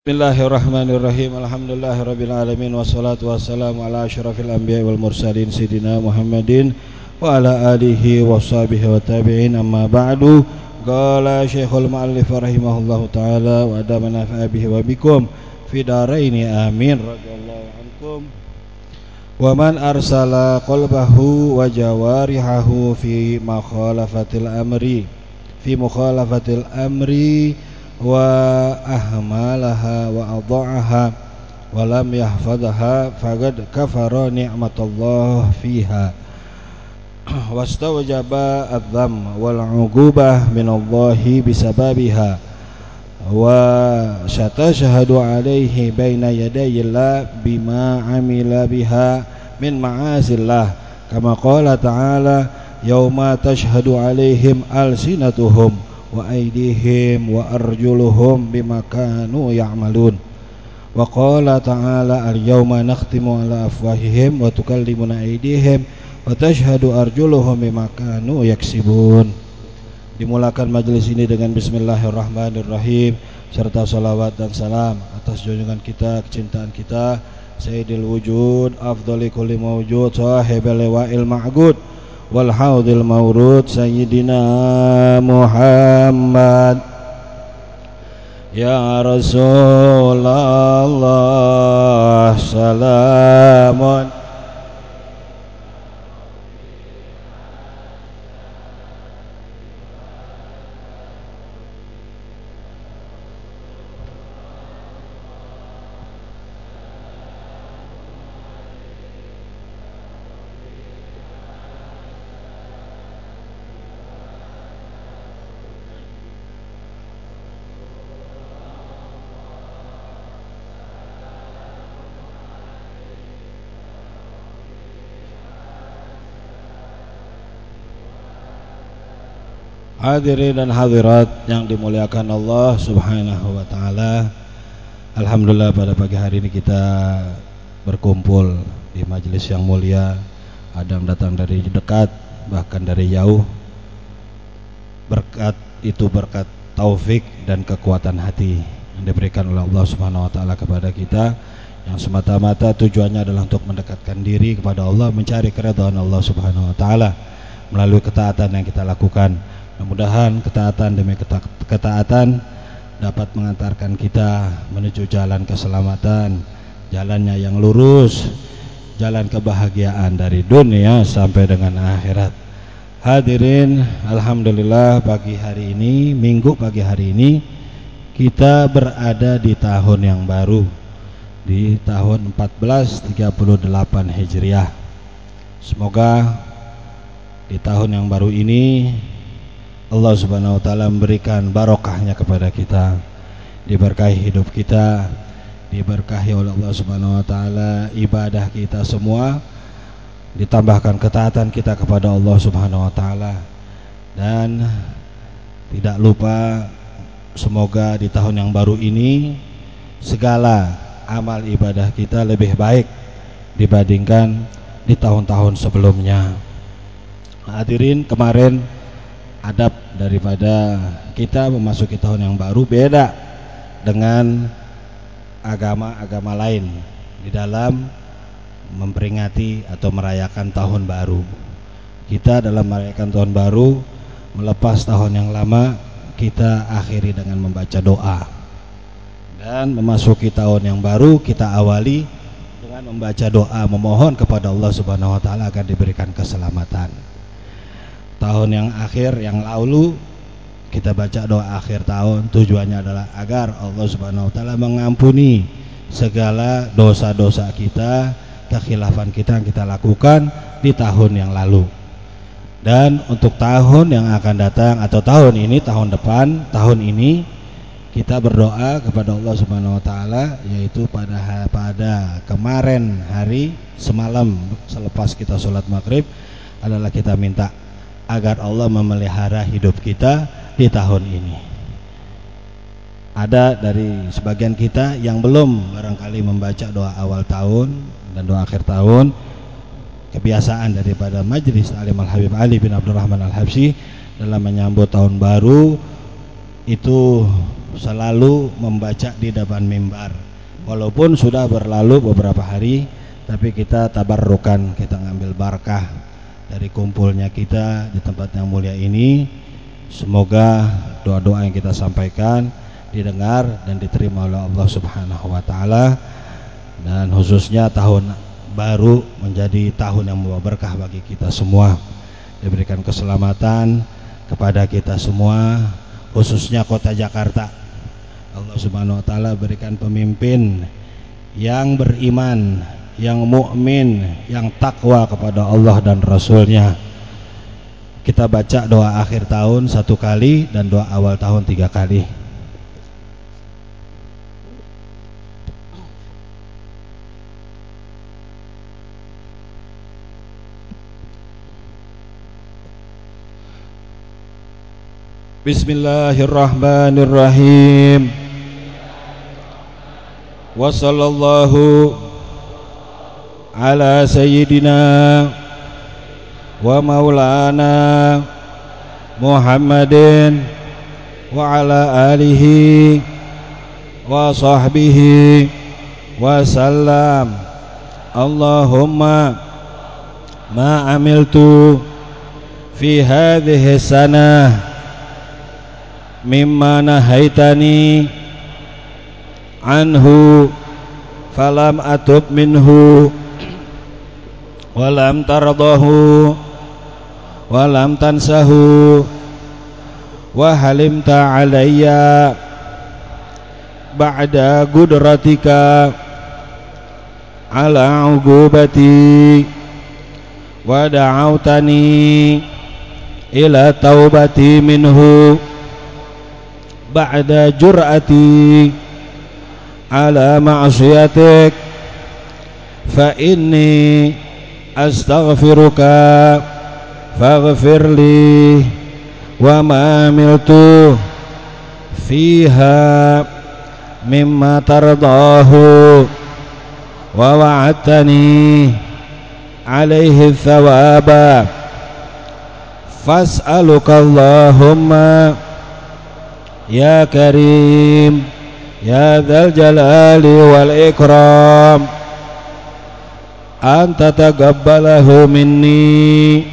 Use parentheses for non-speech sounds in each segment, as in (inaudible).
Bismillahirrahmanirrahim Alhamdulillahirrabbilalamin Wassalatu wassalamu ala ashrafil anbiya wal mursalin Sidina Muhammadin Wa ala alihi wa sahbihi wa tabi'in Amma ba'du Qala syekhul ma'alif rahimahullahu ta'ala Wa adamana fa'abihi wa bikum Fidaraini amin Radiyallahu ankum Wa man arsala qalbahu wa jawarihahu Fi makhalafatil amri Fi mukhalafatil amri وأهملها وأضعها ولم يحفظها فقد كفر نعمة الله فيها. (clears throat) واستوجب الذم والعقوبة من الله بسببها. وستشهد عليه بين يدي الله بما عمل بها من معاصي الله. كما قال تعالى يوم تشهد عليهم ألسنتهم. Kanu ya'malun. Wa qala ta'ala al-yawma nakhtimu ala afwahihim wa tukallimuna aydihim wa tashhadu arjuluhum bima kanu yaksibun. Dimulakan majelis ini dengan bismillahirrahmanirrahim serta salawat dan salam atas junjungan kita kecintaan kita. Sayyidil wujud afdali kulli mawjud sahibul lawa'il ma'gud والحوض المورود سيدنا محمد. يا رسول الله سلام. Hadirin dan hadirat yang dimuliakan Allah Subhanahu wa taala. Alhamdulillah pada pagi hari ini kita berkumpul di majelis yang mulia. Ada yang datang dari dekat bahkan dari jauh. Berkat itu berkat taufik dan kekuatan hati yang diberikan oleh Allah Subhanahu wa taala kepada kita yang semata-mata tujuannya adalah untuk mendekatkan diri kepada Allah, mencari keridhaan Allah Subhanahu wa taala melalui ketaatan yang kita lakukan Mudah-mudahan ketaatan demi ketaatan dapat mengantarkan kita menuju jalan keselamatan, jalannya yang lurus, jalan kebahagiaan dari dunia sampai dengan akhirat. Hadirin, alhamdulillah pagi hari ini, minggu pagi hari ini kita berada di tahun yang baru di tahun 1438 Hijriah. Semoga di tahun yang baru ini Allah Subhanahu wa taala memberikan barokahnya kepada kita diberkahi hidup kita diberkahi oleh Allah Subhanahu wa taala ibadah kita semua ditambahkan ketaatan kita kepada Allah Subhanahu wa taala dan tidak lupa semoga di tahun yang baru ini segala amal ibadah kita lebih baik dibandingkan di tahun-tahun sebelumnya. Hadirin kemarin adab daripada kita memasuki tahun yang baru beda dengan agama-agama lain di dalam memperingati atau merayakan tahun baru. Kita dalam merayakan tahun baru melepas tahun yang lama kita akhiri dengan membaca doa. Dan memasuki tahun yang baru kita awali dengan membaca doa memohon kepada Allah Subhanahu wa taala agar diberikan keselamatan tahun yang akhir yang lalu kita baca doa akhir tahun tujuannya adalah agar Allah Subhanahu wa taala mengampuni segala dosa-dosa kita, kekhilafan kita yang kita lakukan di tahun yang lalu. Dan untuk tahun yang akan datang atau tahun ini, tahun depan, tahun ini kita berdoa kepada Allah Subhanahu wa taala yaitu pada pada kemarin hari semalam selepas kita sholat maghrib adalah kita minta agar Allah memelihara hidup kita di tahun ini. Ada dari sebagian kita yang belum barangkali membaca doa awal tahun dan doa akhir tahun. Kebiasaan daripada Majlis Alim Al-Habib Ali bin Abdurrahman Al-Habsyi dalam menyambut tahun baru itu selalu membaca di depan mimbar. Walaupun sudah berlalu beberapa hari, tapi kita tabarrukan, kita ngambil barakah dari kumpulnya kita di tempat yang mulia ini. Semoga doa-doa yang kita sampaikan didengar dan diterima oleh Allah Subhanahu wa taala dan khususnya tahun baru menjadi tahun yang membawa berkah bagi kita semua. Diberikan keselamatan kepada kita semua, khususnya kota Jakarta. Allah Subhanahu wa taala berikan pemimpin yang beriman, yang mukmin, yang takwa kepada Allah dan Rasulnya. Kita baca doa akhir tahun satu kali dan doa awal tahun tiga kali. Bismillahirrahmanirrahim Wa ala sayyidina wa maulana Muhammadin wa ala alihi wa sahbihi wa sallam Allahumma ma amiltu fi hadhihi sanah mimma nahaitani walam tardahu walam tansahu wa halimta alayya ba'da gudratika ala ugubati wa ila taubati minhu ba'da jur'ati ala ma'asiyatik fa inni أستغفرك فاغفر لي وما عملت فيها مما ترضاه ووعدتني عليه الثواب. فاسألك اللهم يا كريم يا ذا الجلال والإكرام. أن تتقبله مني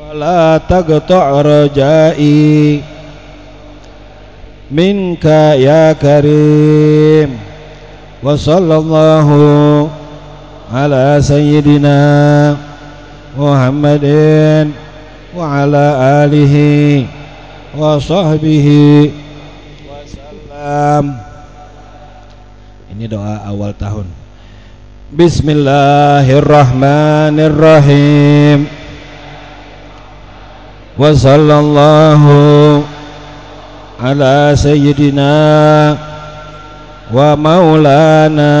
ولا تقطع رجائي منك يا كريم وصلى الله على سيدنا محمد وعلى آله وصحبه wasallam ini doa awal tahun Bismillahirrahmanirrahim wa sallallahu ala sayyidina wa maulana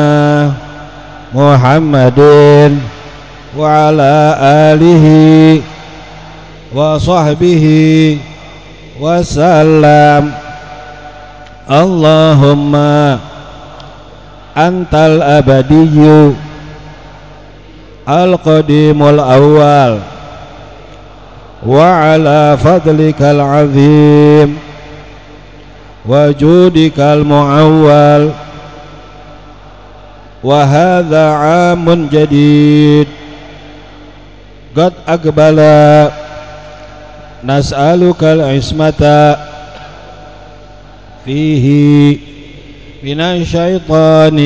Muhammadin wa ala alihi wa sahbihi wasallam Allahumma antal abadiyu. Al-qadimul awal wa ala fadlikal azim. Wa judikal muawwal. Wa hadha 'amun jadid. Qad aqbala. Nas'alukal ismata. Fihi. من الشيطان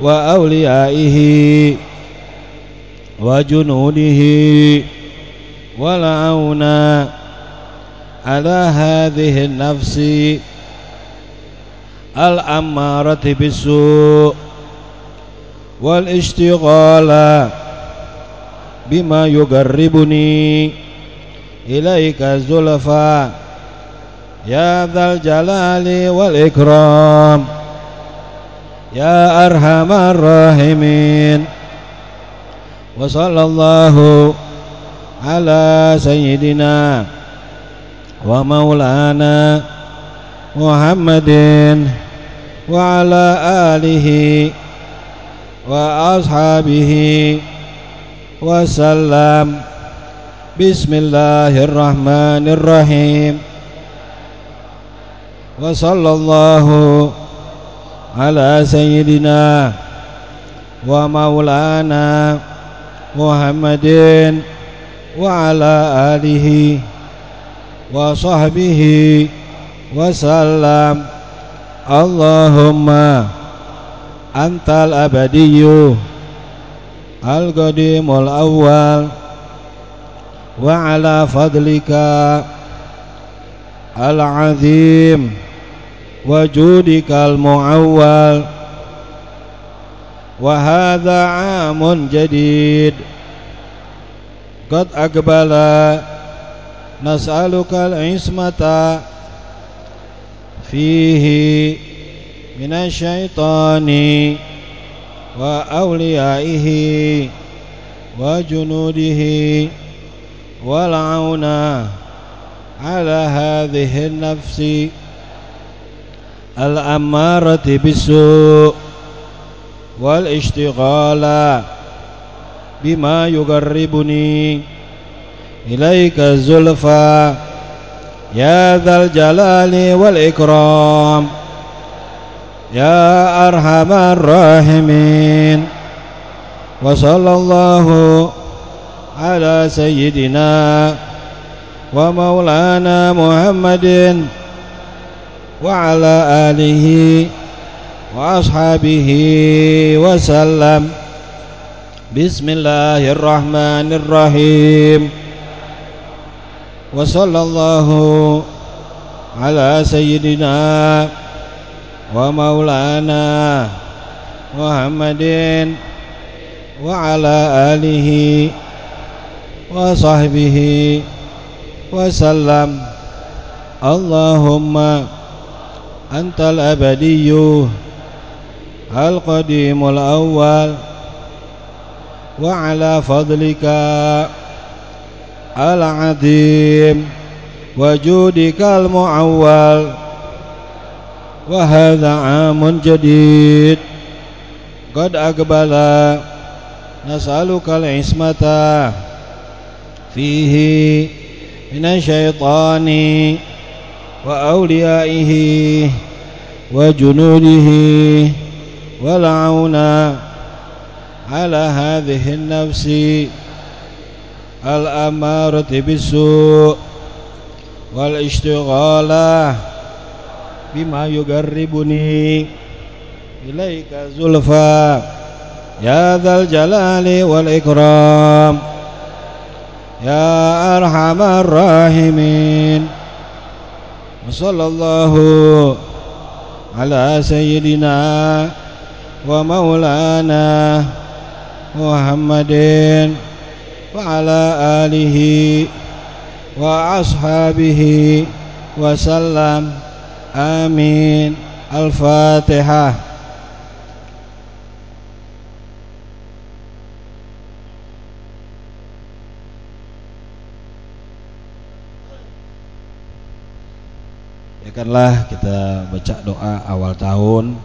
وأوليائه وجنوده والعون على هذه النفس الأمارة بالسوء والاشتغال بما يقربني إليك الزلفى يا ذا الجلال والإكرام يا أرحم الراحمين. وصلى الله على سيدنا ومولانا محمد وعلى آله وأصحابه وسلم. بسم الله الرحمن الرحيم. وصلى الله على سيدنا ومولانا محمد وعلى آله وصحبه وسلم. اللهم أنت الأبدي القديم الأول وعلى فضلك العظيم. وجودك المعول. وهذا عام جديد. قد أقبل. نسألك العصمة فيه من الشيطان وأوليائه وجنوده والعون على هذه النفس. الأمارة بالسوء والاشتغال بما يقربني إليك الزلفى يا ذا الجلال والإكرام يا أرحم الراحمين وصلى الله على سيدنا ومولانا محمد وعلى آله وأصحابه وسلم. بسم الله الرحمن الرحيم. وصلى الله على سيدنا ومولانا محمد وعلى آله وصحبه وسلم. اللهم أنت الأبدي القديم الأول وعلى فضلك العظيم وجودك المعول وهذا عام جديد قد أقبل نسألك العصمة فيه من الشيطان وأوليائه وجنوده والعون على هذه النفس الأمارة بالسوء والاشتغال بما يقربني إليك زلفى يا ذا الجلال والإكرام يا أرحم الراحمين وصلى الله على سيدنا ومولانا محمد وعلى آله وأصحابه وسلم. آمين. الفاتحة. Biarkanlah kita baca doa awal tahun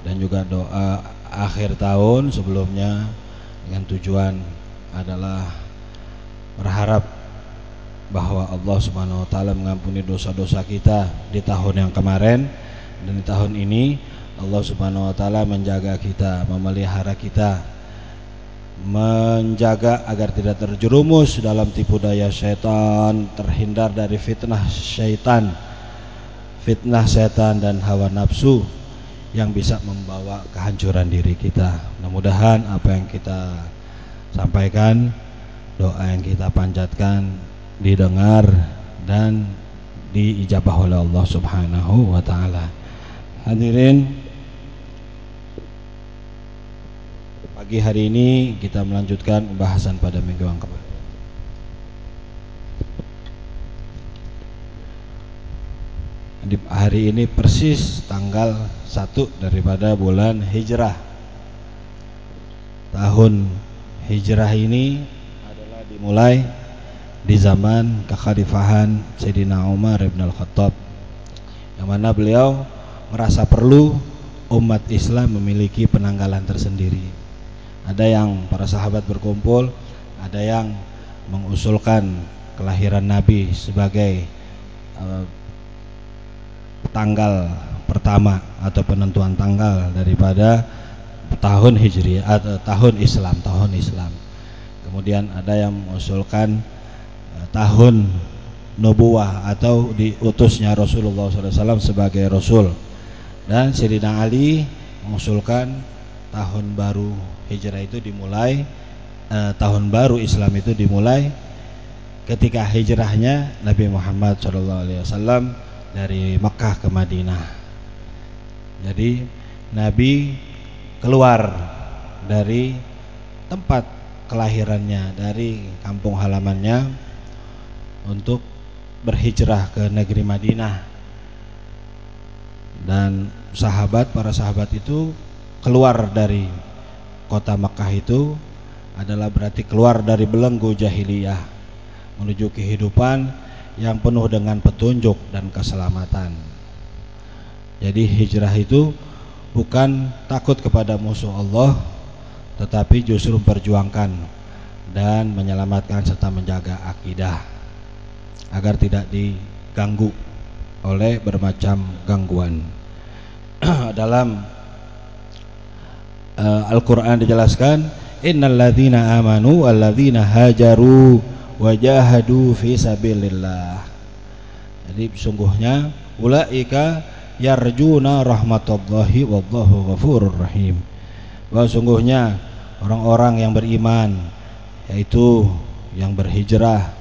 dan juga doa akhir tahun sebelumnya dengan tujuan adalah berharap bahwa Allah Subhanahu wa taala mengampuni dosa-dosa kita di tahun yang kemarin. Dan di tahun ini Allah Subhanahu wa taala menjaga kita, memelihara kita, menjaga agar tidak terjerumus dalam tipu daya syaitan, terhindar dari fitnah syaitan, fitnah setan dan hawa nafsu yang bisa membawa kehancuran diri kita. Mudah-mudahan apa yang kita sampaikan doa yang kita panjatkan didengar dan diijabah oleh Allah Subhanahu wa taala. Hadirin pagi hari ini kita melanjutkan pembahasan pada minggu yang kemarin. Di hari ini persis tanggal 1 daripada bulan Hijrah. Tahun hijrah ini adalah dimulai di zaman kekhalifahan Sayyidina Umar bin Al-Khattab yang mana beliau merasa perlu umat Islam memiliki penanggalan tersendiri. Ada yang para sahabat berkumpul, ada yang mengusulkan kelahiran Nabi sebagai uh, tanggal pertama atau penentuan tanggal daripada tahun Hijri atau tahun Islam, tahun Islam. Kemudian ada yang mengusulkan uh, tahun nubuah atau diutusnya Rasulullah SAW sebagai Rasul. Dan Sayyidina Ali mengusulkan tahun baru hijrah itu dimulai uh, tahun baru Islam itu dimulai ketika hijrahnya Nabi Muhammad SAW dari Mekah ke Madinah. Jadi Nabi keluar dari tempat kelahirannya dari kampung halamannya untuk berhijrah ke negeri Madinah dan sahabat para sahabat itu keluar dari kota Makkah itu adalah berarti keluar dari belenggu jahiliyah menuju kehidupan yang penuh dengan petunjuk dan keselamatan. Jadi hijrah itu bukan takut kepada musuh Allah tetapi justru memperjuangkan dan menyelamatkan serta menjaga akidah agar tidak diganggu oleh bermacam gangguan. (clears throat) Dalam uh, Al-Qur'an dijelaskan amanu walladzina hajaru wajahadu fi sabilillah. Jadi sungguhnya ulaika yarjuna rahmatallahi wallahu ghafurur rahim. Bahwa sungguhnya orang-orang yang beriman yaitu yang berhijrah,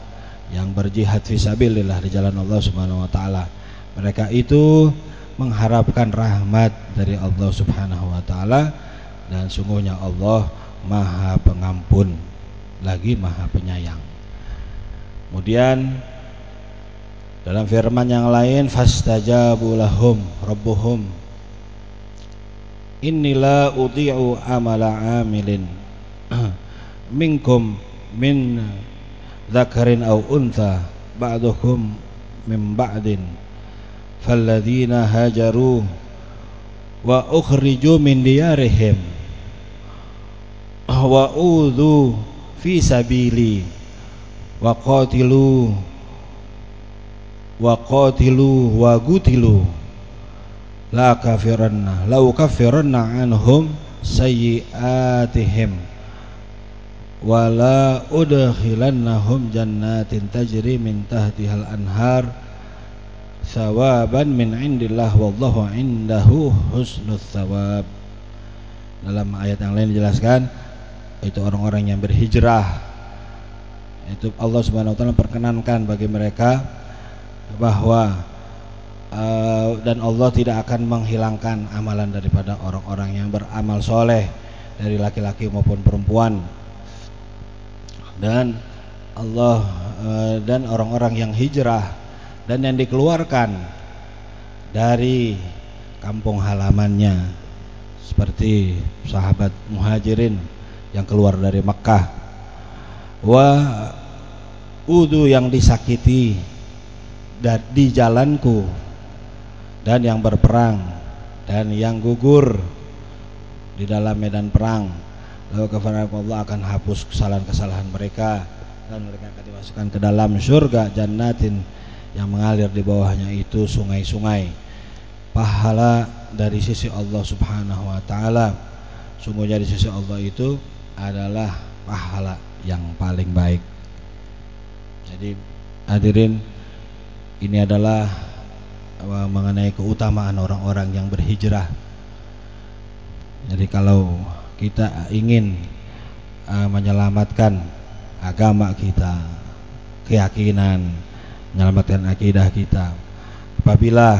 yang berjihad fi sabilillah di jalan Allah Subhanahu wa taala. Mereka itu mengharapkan rahmat dari Allah Subhanahu wa taala dan sungguhnya Allah Maha Pengampun lagi Maha Penyayang. Kemudian dalam firman yang lain fastajabu lahum rabbuhum. Innila udhi'u amala amilin (clears throat) minkum min dzakarin aw untha ba'dukum min ba'din. Falladzina hajaru wa ukhriju min diyarihim wa udhu fi sabili wa qatilu wa qatilu wa gutilu. La kafiranna. Lau kafiranna anhum sayyiatihim wala udkhilannahum jannatin tajri min tahtihal anhar. Sawaban min indillah. Wallahu indahu husnul thawab. Dalam ayat yang lain dijelaskan itu orang-orang yang berhijrah itu Allah Subhanahu wa taala perkenankan bagi mereka bahwa uh, dan Allah tidak akan menghilangkan amalan daripada orang-orang yang beramal soleh dari laki-laki maupun perempuan. Dan Allah uh, dan orang-orang yang hijrah dan yang dikeluarkan dari kampung halamannya seperti sahabat muhajirin yang keluar dari Makkah wa udu yang disakiti dan di jalanku. Dan yang berperang dan yang gugur di dalam medan perang. Lalu Allah akan hapus kesalahan-kesalahan mereka dan mereka akan dimasukkan ke dalam surga jannatin yang mengalir di bawahnya itu sungai-sungai. Pahala dari sisi Allah Subhanahu wa taala. Sungguhnya di sisi Allah itu adalah pahala yang paling baik jadi hadirin ini adalah uh, mengenai keutamaan orang-orang yang berhijrah. Jadi kalau kita ingin uh, menyelamatkan agama kita, keyakinan, menyelamatkan akidah kita, apabila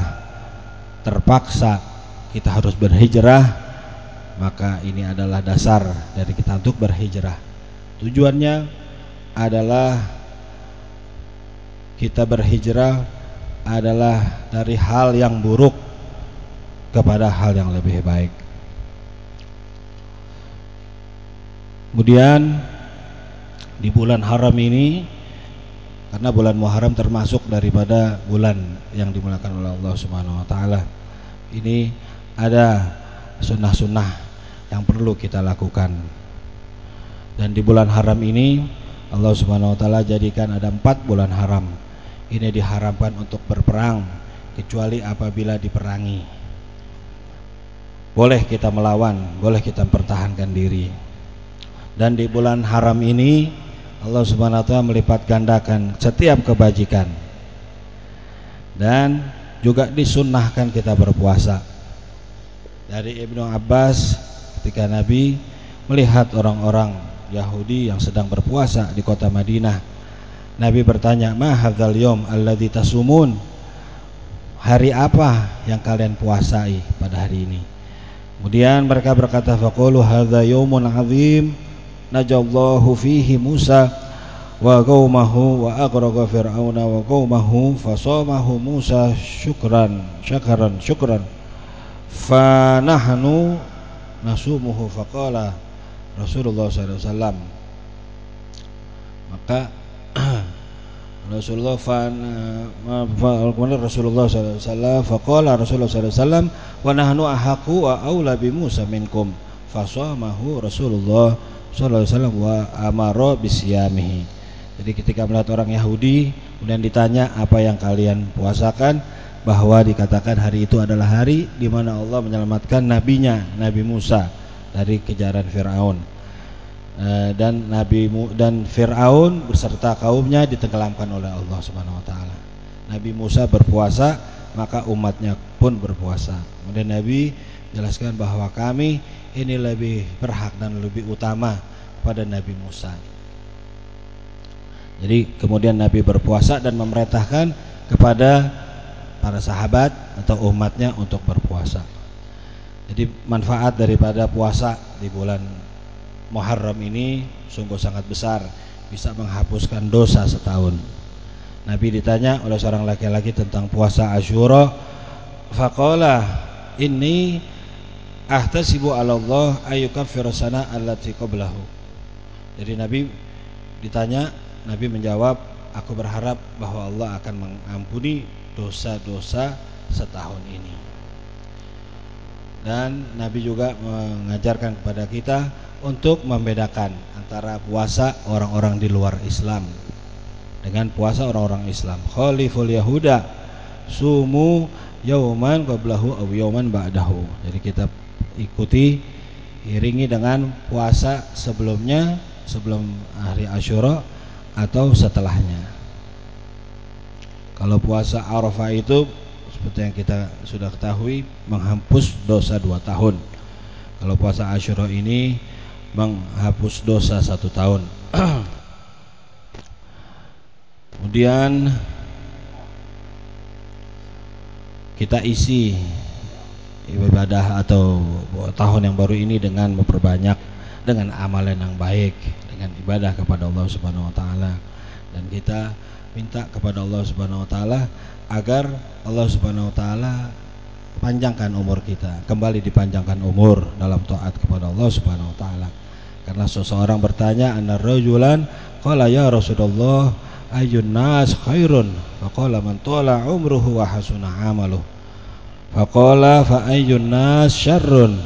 terpaksa kita harus berhijrah, maka ini adalah dasar dari kita untuk berhijrah. Tujuannya adalah kita berhijrah adalah dari hal yang buruk kepada hal yang lebih baik. Kemudian di bulan haram ini karena bulan Muharram termasuk daripada bulan yang dimulakan oleh Allah Subhanahu wa taala. Ini ada sunnah-sunnah yang perlu kita lakukan. Dan di bulan haram ini Allah Subhanahu wa taala jadikan ada empat bulan haram ini diharamkan untuk berperang kecuali apabila diperangi. Boleh kita melawan, boleh kita mempertahankan diri. Dan di bulan haram ini Allah Subhanahu wa taala melipat gandakan setiap kebajikan. Dan juga disunnahkan kita berpuasa. Dari Ibnu Abbas ketika Nabi melihat orang-orang Yahudi yang sedang berpuasa di kota Madinah. Nabi bertanya, "Ma hadzal yom alladzi tasumun?" Hari apa yang kalian puasai pada hari ini? Kemudian mereka berkata, "Faqulu hadza yaumun 'azim najallahu fihi Musa wa qaumahu wa aghraqa fir'auna wa qaumahu fasamahu Musa syukran syakaran syukran fa nahnu nasumuhu faqala Rasulullah SAW maka (clears throat) Rasulullah fan kemudian Rasulullah SAW faqala Rasulullah SAW wa nahnu ahaku wa aula bi Musa minkum. Fasamahu Rasulullah SAW wa amara bisyamihi jadi ketika melihat orang Yahudi kemudian ditanya apa yang kalian puasakan bahwa dikatakan hari itu adalah hari di mana Allah menyelamatkan nabinya Nabi Musa dari kejaran Firaun. Eh, dan Nabi dan Firaun beserta kaumnya ditenggelamkan oleh Allah Subhanahu wa taala. Nabi Musa berpuasa, maka umatnya pun berpuasa. Kemudian Nabi jelaskan bahwa kami ini lebih berhak dan lebih utama pada Nabi Musa. Jadi kemudian Nabi berpuasa dan memerintahkan kepada para sahabat atau umatnya untuk berpuasa. Jadi manfaat daripada puasa di bulan Muharram ini sungguh sangat besar, bisa menghapuskan dosa setahun. Nabi ditanya oleh seorang laki-laki tentang puasa Asyura, faqala inni ahtasibu 'ala Allah ayyukaffira sana allati qablahu. Jadi Nabi ditanya, Nabi menjawab, aku berharap bahwa Allah akan mengampuni dosa-dosa setahun ini dan Nabi juga mengajarkan kepada kita untuk membedakan antara puasa orang-orang di luar Islam dengan puasa orang-orang Islam. Khaliful Yahuda sumu yauman qablahu aw yauman ba'dahu. Jadi kita ikuti iringi dengan puasa sebelumnya sebelum hari Asyura atau setelahnya. Kalau puasa Arafah itu seperti yang kita sudah ketahui menghapus dosa dua tahun. Kalau puasa Ashura ini menghapus dosa satu tahun. (clears throat) Kemudian kita isi ibadah atau tahun yang baru ini dengan memperbanyak dengan amalan yang baik dengan ibadah kepada Allah Subhanahu wa taala. Dan kita minta kepada Allah Subhanahu wa taala agar Allah Subhanahu wa taala panjangkan umur kita, kembali dipanjangkan umur dalam taat kepada Allah Subhanahu wa taala. Karena seseorang bertanya, "Anna rajulan qala ya Rasulullah, ayun nas khairun?" Faqala man tala umruhu wa hasuna amaluhu. Faqala fa ayun nas syarrun?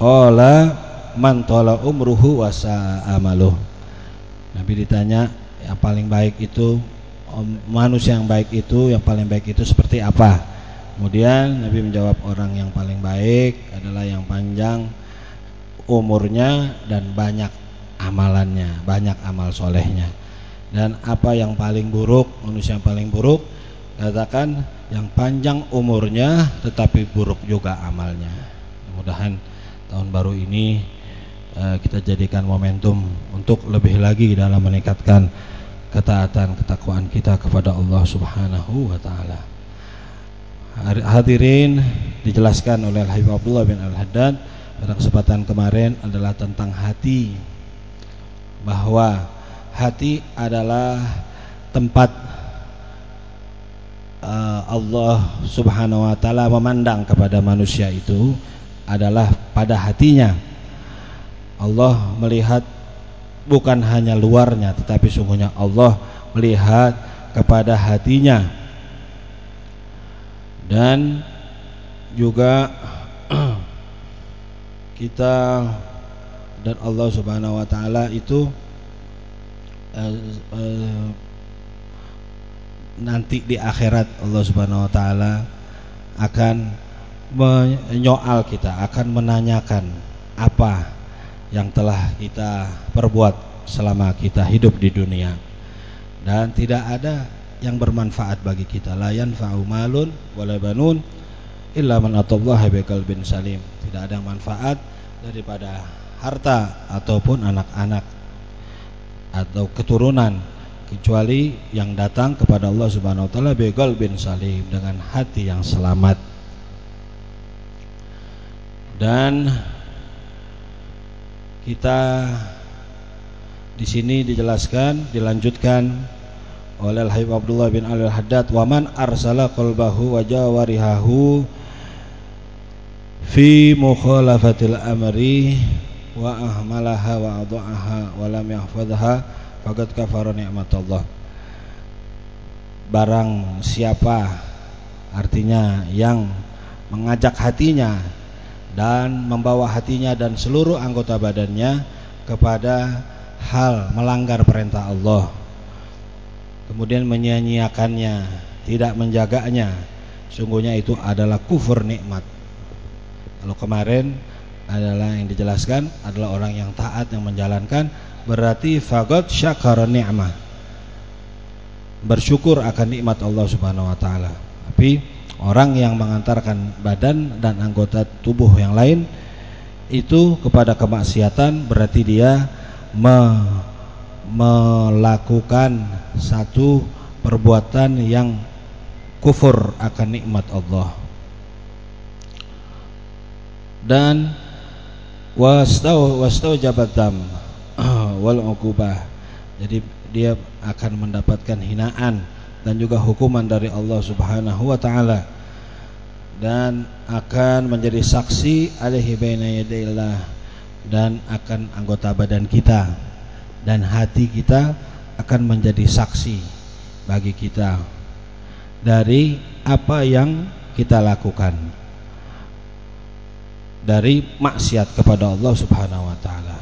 Qala man tala umruhu wa sa'a amaluhu. Nabi ditanya, yang paling baik itu manusia yang baik itu yang paling baik itu seperti apa? Kemudian Nabi menjawab orang yang paling baik adalah yang panjang umurnya dan banyak amalannya banyak amal solehnya. Dan apa yang paling buruk manusia yang paling buruk? Katakan yang panjang umurnya tetapi buruk juga amalnya. Mudah-mudahan tahun baru ini eh, kita jadikan momentum untuk lebih lagi dalam meningkatkan ketaatan ketakwaan kita kepada Allah Subhanahu wa taala. Hadirin dijelaskan oleh Al Habib Abdullah bin Al Haddad pada kesempatan kemarin adalah tentang hati bahwa hati adalah tempat uh, Allah Subhanahu wa taala memandang kepada manusia itu adalah pada hatinya. Allah melihat bukan hanya luarnya tetapi sungguhnya Allah melihat kepada hatinya. Dan juga (clears throat) kita dan Allah Subhanahu wa taala itu uh, uh, nanti di akhirat Allah Subhanahu wa taala akan menyoal kita, akan menanyakan apa yang telah kita perbuat selama kita hidup di dunia. Dan tidak ada yang bermanfaat bagi kita. La yanfa'u malun wala banun illa man atallaha biqalbin salim. Tidak ada manfaat daripada harta ataupun anak-anak atau keturunan kecuali yang datang kepada Allah Subhanahu wa taala begal bin salim dengan hati yang selamat. Dan kita di sini dijelaskan dilanjutkan oleh Al-Habib Abdullah bin Ali Al-Haddad wa man arsala qalbahu wa jawarihahu fi mukhalafatil amri wa ahmalaha wa adha'aha wa lam yahfadha faqad kafara Allah barang siapa artinya yang mengajak hatinya dan membawa hatinya dan seluruh anggota badannya kepada hal melanggar perintah Allah. Kemudian menyia-nyiakannya tidak menjaganya. Sungguhnya itu adalah kufur nikmat. Kalau kemarin adalah yang dijelaskan adalah orang yang taat yang menjalankan berarti fagot syakara ni'mah. Bersyukur akan nikmat Allah Subhanahu wa taala. Tapi orang yang mengantarkan badan dan anggota tubuh yang lain itu kepada kemaksiatan berarti dia me melakukan satu perbuatan yang kufur akan nikmat Allah. Dan wastau wastau jabatam (clears throat) wal uqubah. Jadi dia akan mendapatkan hinaan dan juga hukuman dari Allah Subhanahu wa taala dan akan menjadi saksi alaihi baina yadillah dan akan anggota badan kita dan hati kita akan menjadi saksi bagi kita dari apa yang kita lakukan dari maksiat kepada Allah Subhanahu wa taala.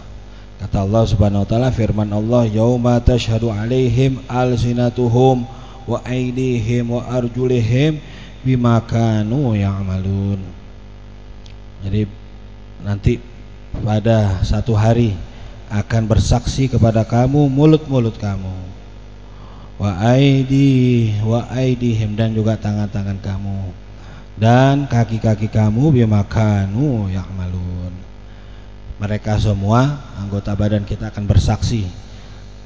Kata Allah Subhanahu wa taala firman Allah yauma tashhadu alaihim alsinatuhum wa aydihim wa arjulihim bima kanu ya'malun. Jadi nanti pada satu hari akan bersaksi kepada kamu mulut-mulut kamu wa aidi wa aidihim dan juga tangan-tangan kamu dan kaki-kaki kamu bimakanu ya'malun. Mereka semua anggota badan kita akan bersaksi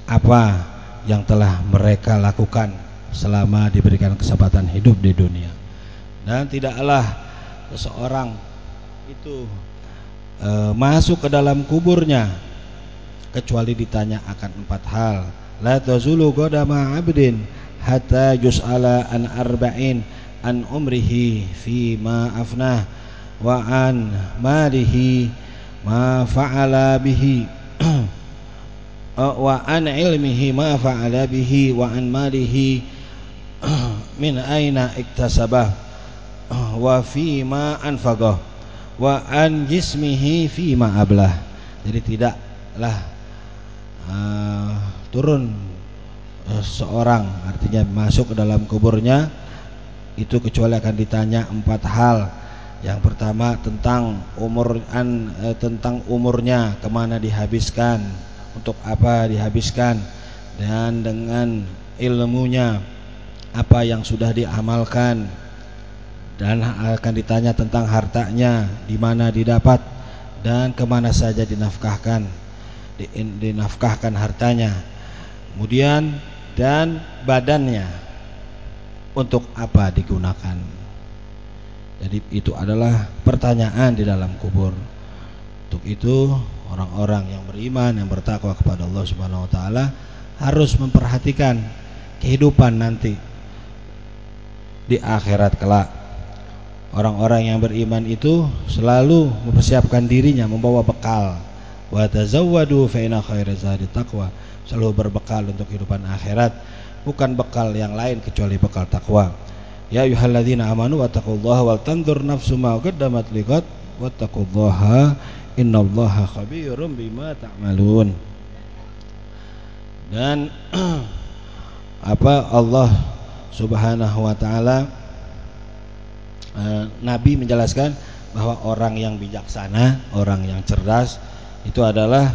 apa yang telah mereka lakukan selama diberikan kesempatan hidup di dunia. Dan tidaklah seseorang itu e, masuk ke dalam kuburnya kecuali ditanya akan empat hal. La tazulu qadama 'abdin hatta yus'ala an arba'in an umrihi fi ma afnah wa an malihi ma fa'ala bihi (clears throat) wa an ilmihi ma fa'ala bihi wa an malihi (clears throat) min aina iktasabah? (clears throat) Wa fi ma anfaqah? Wa an jismihi fi ma ablah? Jadi tidaklah uh, turun uh, seorang artinya masuk ke dalam kuburnya itu kecuali akan ditanya empat hal. Yang pertama tentang umur an, eh, tentang umurnya ke mana dihabiskan untuk apa dihabiskan dan dengan ilmunya apa yang sudah diamalkan dan akan ditanya tentang hartanya di mana didapat dan ke mana saja dinafkahkan dinafkahkan hartanya. Kemudian dan badannya untuk apa digunakan. Jadi itu adalah pertanyaan di dalam kubur. Untuk itu orang-orang yang beriman yang bertakwa kepada Allah Subhanahu wa taala harus memperhatikan kehidupan nanti di akhirat kelak orang-orang yang beriman itu selalu mempersiapkan dirinya membawa bekal wa tazawwadu fa inna taqwa selalu berbekal untuk kehidupan akhirat bukan bekal yang lain kecuali bekal takwa. Ya ayyuhalladzina amanu wattaqullaha wal tanzur nafsu ma qaddamat liqad wattaqullaha innallaha khabirum bima ta'malun. Dan (clears throat) apa Allah Subhanahu wa taala eh, Nabi menjelaskan bahwa orang yang bijaksana, orang yang cerdas itu adalah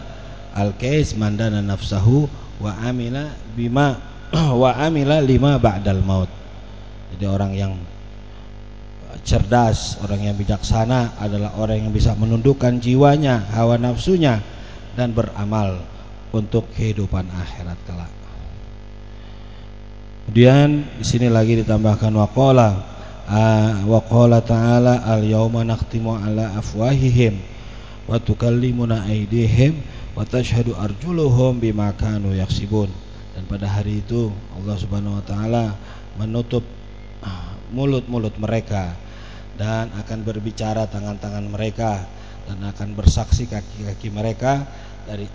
al-kais mandana nafsahu wa amila bima (clears throat) wa amila lima ba'dal maut. Jadi orang yang cerdas, orang yang bijaksana adalah orang yang bisa menundukkan jiwanya, hawa nafsunya dan beramal untuk kehidupan akhirat kelak. Kemudian di sini lagi ditambahkan waqala waqala ta'ala al-yauma nakhtimu ala afwahihim wa tukallimuna aydihim wa tashhadu arjuluhum bima yaksibun. Dan pada hari itu Allah Subhanahu wa taala menutup mulut-mulut mereka dan akan berbicara tangan-tangan mereka dan akan bersaksi kaki-kaki mereka dari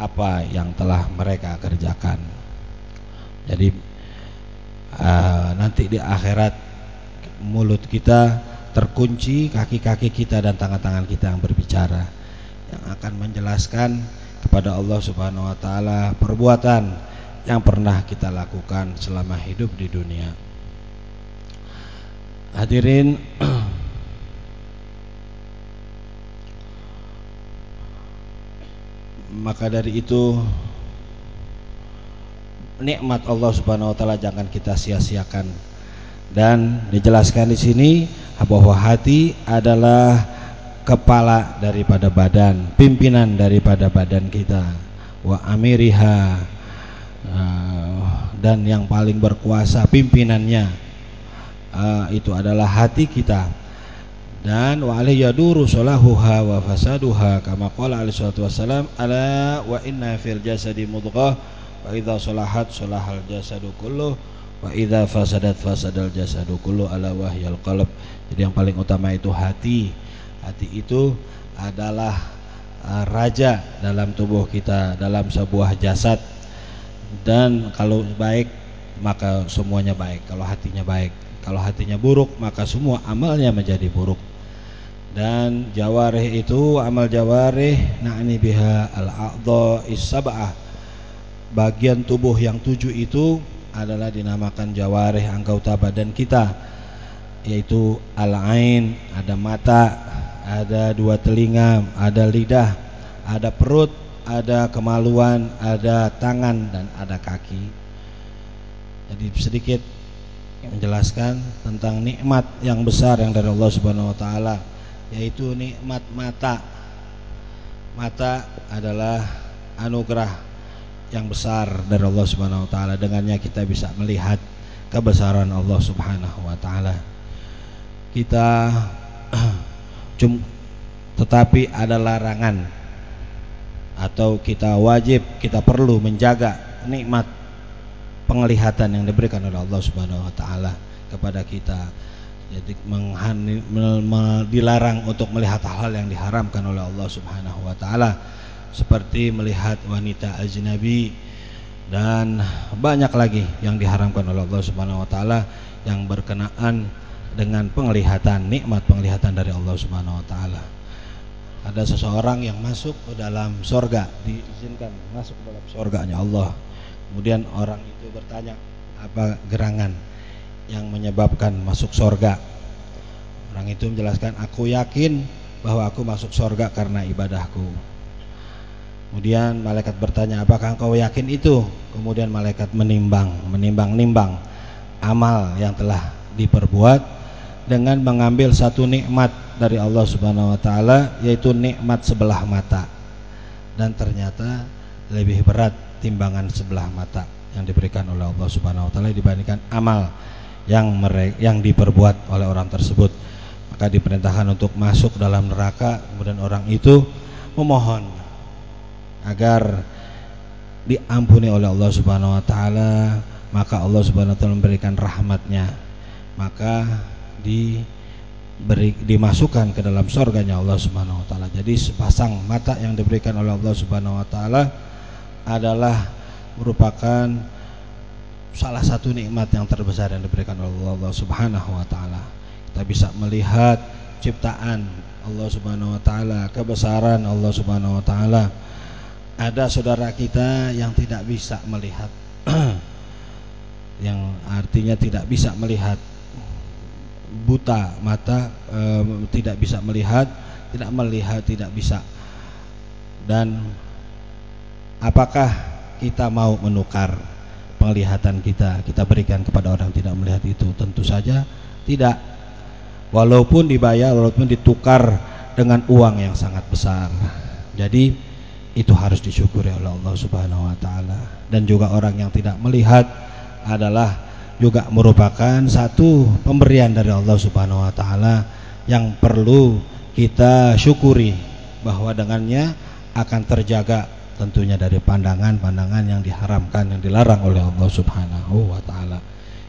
apa yang telah mereka kerjakan. Jadi uh, nanti di akhirat mulut kita terkunci, kaki-kaki kita dan tangan-tangan kita yang berbicara yang akan menjelaskan kepada Allah Subhanahu wa taala perbuatan yang pernah kita lakukan selama hidup di dunia. Hadirin (clears throat) maka dari itu nikmat Allah Subhanahu wa taala jangan kita sia-siakan. Dan dijelaskan di sini bahwa hati adalah kepala daripada badan, pimpinan daripada badan kita. Wa amiriha Ah, dan yang paling berkuasa pimpinannya uh, itu adalah hati kita dan wa alaihi yaduru salahuha wa fasaduha kama qala alaihi wasalam ala wa inna fil jasadi mudghah wa idza salahat salahal jasadu kullu wa idza fasadat fasadal jasadu kullu ala wahyal qalb. Jadi yang paling utama itu hati. Hati itu adalah uh, raja dalam tubuh kita dalam sebuah jasad. Dan kalau baik maka semuanya baik. Kalau hatinya baik kalau hatinya buruk maka semua amalnya menjadi buruk. Dan jawarih itu amal jawarih na'ni biha al-a'dha is-sab'ah bagian tubuh yang tujuh itu adalah dinamakan jawarih anggota badan kita yaitu al-ain ada mata ada dua telinga ada lidah ada perut ada kemaluan, ada tangan dan ada kaki. Jadi sedikit menjelaskan tentang nikmat yang besar yang dari Allah Subhanahu wa taala yaitu nikmat mata. Mata adalah anugerah yang besar dari Allah Subhanahu wa taala. Dengannya kita bisa melihat kebesaran Allah Subhanahu wa taala. Kita (clears throat) tetapi ada larangan atau kita wajib kita perlu menjaga nikmat penglihatan yang diberikan oleh Allah Subhanahu wa taala kepada kita. Jadi menghani, dilarang untuk melihat hal yang diharamkan oleh Allah Subhanahu wa taala seperti melihat wanita ajnabi dan banyak lagi yang diharamkan oleh Allah Subhanahu wa taala yang berkenaan dengan penglihatan nikmat penglihatan dari Allah Subhanahu wa taala. Ada seseorang yang masuk ke dalam sorga diizinkan masuk ke dalam sorganya Allah. Kemudian orang itu bertanya apa gerangan yang menyebabkan masuk sorga? Orang itu menjelaskan aku yakin bahwa aku masuk sorga karena ibadahku kemudian malaikat bertanya apakah engkau yakin itu kemudian malaikat menimbang menimbang-nimbang amal yang telah diperbuat dengan mengambil satu nikmat dari Allah Subhanahu wa taala yaitu nikmat sebelah mata. Dan ternyata lebih berat timbangan sebelah mata yang diberikan oleh Allah Subhanahu wa taala dibandingkan amal yang yang diperbuat oleh orang tersebut. Maka diperintahkan untuk masuk dalam neraka kemudian orang itu memohon agar diampuni oleh Allah Subhanahu wa taala, maka Allah Subhanahu wa taala memberikan rahmatnya. Maka di beri, dimasukkan ke dalam surganya Allah Subhanahu wa taala. Jadi sepasang mata yang diberikan oleh Allah Subhanahu wa taala adalah merupakan salah satu nikmat yang terbesar yang diberikan oleh Allah Subhanahu wa taala. Kita bisa melihat ciptaan Allah Subhanahu wa taala, kebesaran Allah Subhanahu wa taala. Ada saudara kita yang tidak bisa melihat. (clears throat) Yang artinya tidak bisa melihat. Buta mata e, tidak bisa melihat tidak melihat tidak bisa. Dan apakah kita mau menukar penglihatan kita? Kita berikan kepada orang tidak melihat itu. Tentu saja tidak. Walaupun dibayar walaupun ditukar dengan uang yang sangat besar. Jadi itu harus disyukuri oleh Allah Subhanahu wa taala dan juga orang yang tidak melihat adalah juga merupakan satu pemberian dari Allah Subhanahu wa taala yang perlu kita syukuri bahwa dengannya akan terjaga tentunya dari pandangan-pandangan yang diharamkan yang dilarang oleh Allah Subhanahu wa taala.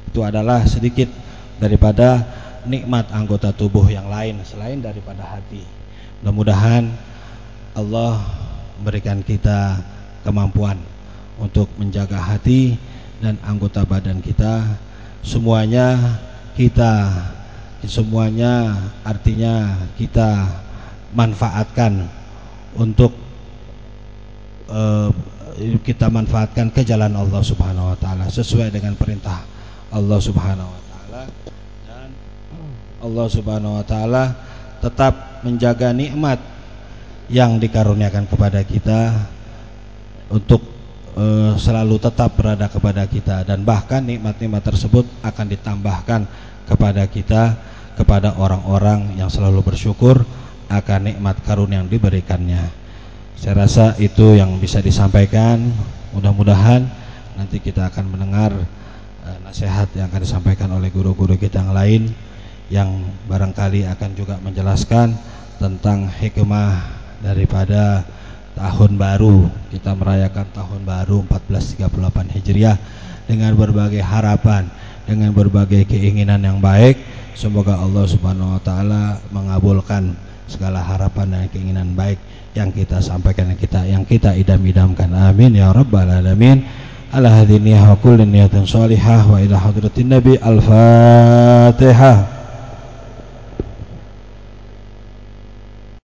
Itu adalah sedikit daripada nikmat anggota tubuh yang lain selain daripada hati. Mudah-mudahan Allah memberikan kita kemampuan untuk menjaga hati dan anggota badan kita. Semuanya kita semuanya artinya kita manfaatkan untuk uh, kita manfaatkan ke jalan Allah Subhanahu wa taala sesuai dengan perintah Allah Subhanahu wa taala. Dan Allah Subhanahu wa taala tetap menjaga nikmat yang dikaruniakan kepada kita untuk uh, selalu tetap berada kepada kita dan bahkan nikmat-nikmat tersebut akan ditambahkan kepada kita kepada orang-orang yang selalu bersyukur akan nikmat karunia yang diberikannya. Saya rasa itu yang bisa disampaikan. Mudah-mudahan nanti kita akan mendengar uh, nasihat yang akan disampaikan oleh guru-guru kita yang lain yang barangkali akan juga menjelaskan tentang hikmah daripada tahun baru. Kita merayakan tahun baru 1438 Hijriah dengan berbagai harapan, dengan berbagai keinginan yang baik. Semoga Allah Subhanahu wa taala mengabulkan segala harapan dan keinginan baik yang kita sampaikan yang kita yang kita idam-idamkan amin ya rabbal alamin ala hadhihi wa kulli niyatin salihah wa ila hadratin nabi al-fatihah